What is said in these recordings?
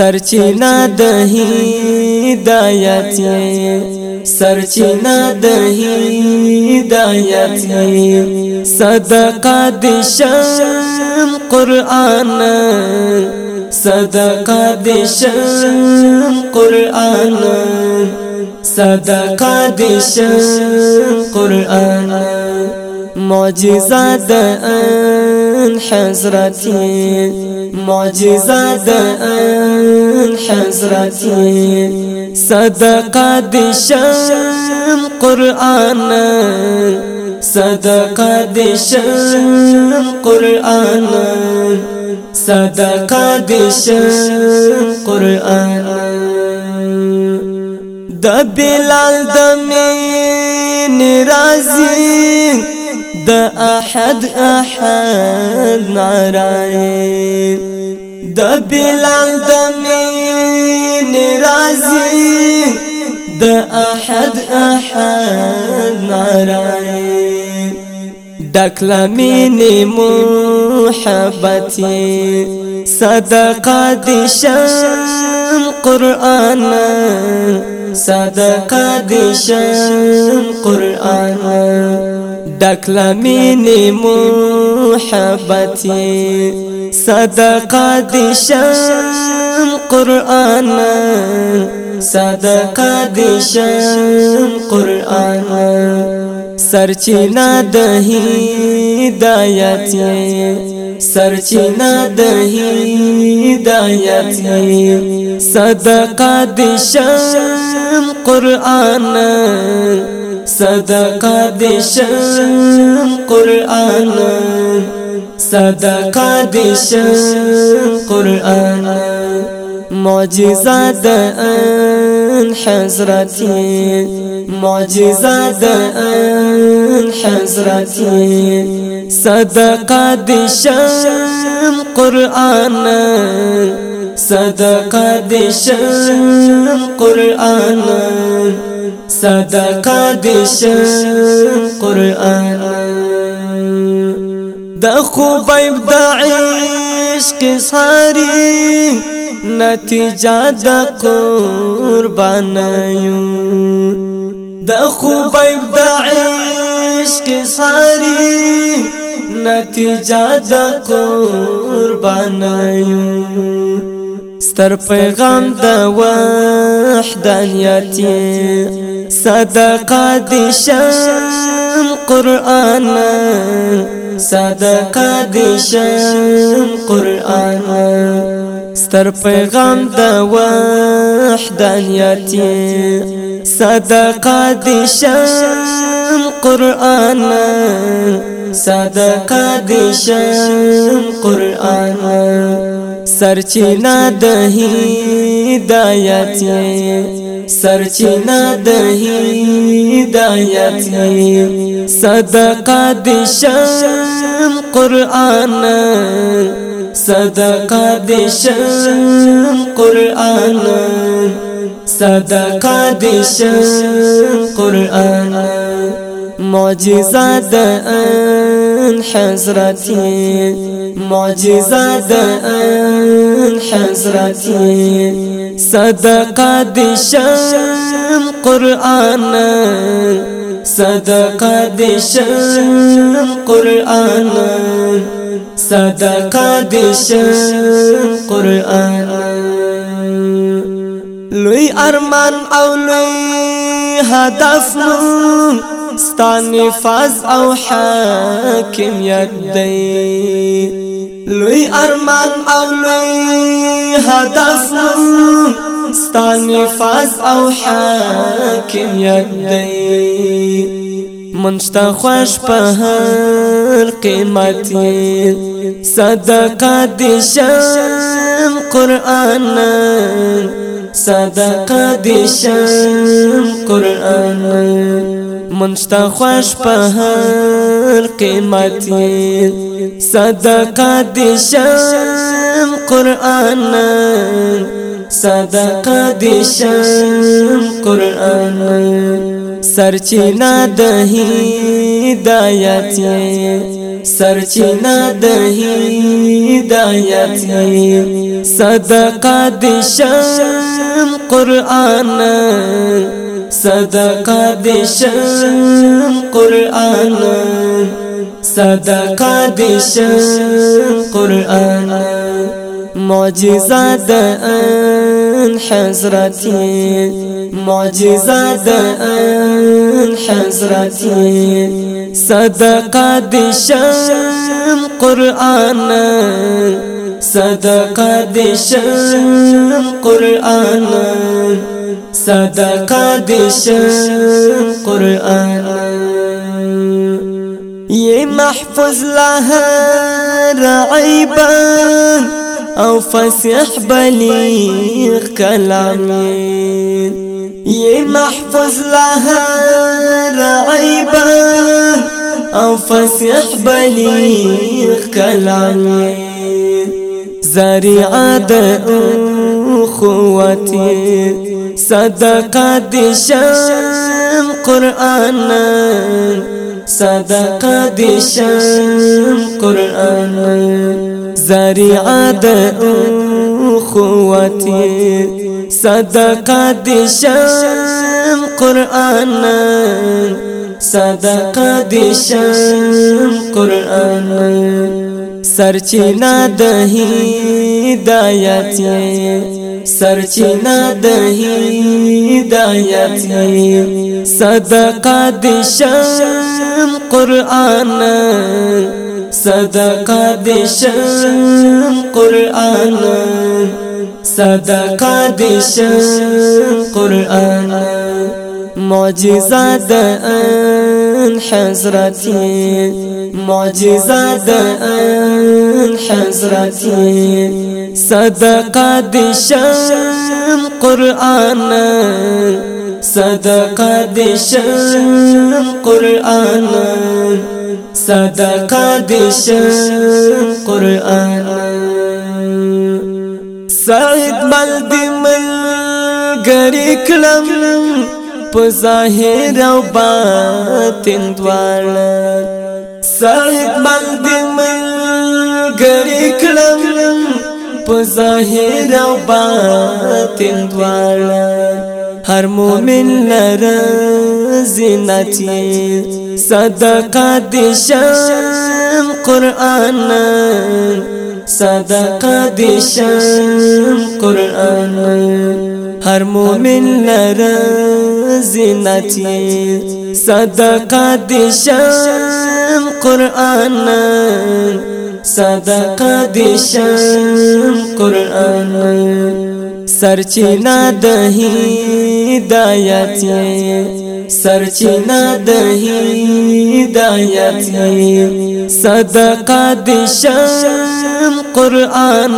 سرچینا د هدایت سرچینا د هدایت صدقه د شم قران صدقه د شم قران صدقه د شم قران معجزه د ان حضرتي معجزه د ان حضرتي. صدقه د شم قران صدقه د شم قران صدقه د شم قران د بلال د مين رازي د أحد أحد نارای د بلال د مين رازي د أحد أحد نارای دکلا مين محبتي. صدقه دي شم قرآن. صدقه دي شم قرآن. دکلا مینی محبتی. صدقه دی شم قرآن. صدقه دی شم قرآن. سرچینا د هدایت سرچینا د هدایت صدقه دی شم قرآن. صدقه دي شم قرآن صدقه دي شم قرآن معجزه د ان حضرتي معجزه د ان حضرتي صدقه دي شم قرآن صدقه دي شم قرآن۔ صدقه دې قران د خوبيب د عشق ساري نتیجه د قربانایو د خوبيب د عشق ساري نتیجه د قربانایو ستر پیغام د وحدانیت صدقه دي شم قرآن. صدقه دي شم قرآن. ستر پیغام د وحدانیت صدقه دي شم قرآن. صدقه دي شم قرآن. سرچینا د هدایت سرچینا د هدایت صدقه د شم قران صدقه د شم قران صدقه د شم قران معجزه د ان حضرتي معجزة د ان حضرتي. صدقة دي شم قرآن صدقة دي شم قرآن. صدقة دي شم قرآن. لوی ارمان أو لوی هدف مون ستانی فاز او حاکمیت دی. لوی ارمان او لوی هدف ستانی فاز او حاکمیت دی. منشتا خوش په هر قیمتي صدقه دي شم قران صدقه دي شم قران منشتا خوش په هر قیمتي صدقه دي شم قران صدقه دي شم قران سرچینا د هدایت سرچینه د هدایت صدقه د شم قران صدقه د شم قرآن صدقه د شم قرآن معجزه ان حضرتي معجزه ان حضرتي صدقه د شم قرآن صدقه د شم قرآن۔ صدقه د شم قرآن. یہ محفوظ لها رعيبا أو فسح بلیغ کلامین یہ محفوظ لها رعيبا أو فسح بلیغ کلامی زریعه د اخوتی صدقة د شم قرآن صدقة د شم قرآن. زریعه د اخوتی صدقة د شم قرآن. صدقة د شم قرآن. سرچینه د هدایت سرچینه د هدایت صدقه د شم قران صدقه د شم قران صدقه د شم قران معجزه ان حضرتي. معجزه ان حضرتي. صدقه د شم قرآن. صدقه د شم قرآن. صدقه د قرآن. سعید بلد من غری کلم په ظاهر او باطن دواړه. سعید باندې ملګری کړم. په ظاهر او باطن دواړه. هر مومن لره زینتی صدقه دي شم قران صدقه دي شم قران هر مومن لره زینتی صدقه دی شم قرآن صدقه دی شم قرآن. سرچینه د هدایت سرچینه د هدایت صدقه دی شم قرآن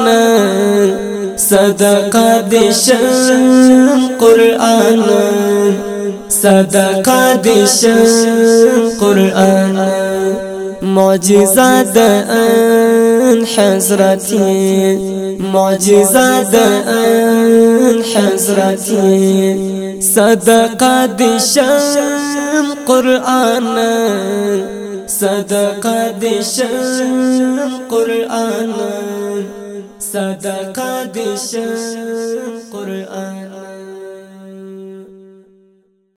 صدقه د شم قران صدقه د قرآن معجزه د ان حضرتي معجزه د ان حضرتي صدقه د قرآن صدقه د قرآن صدقه د قرآن.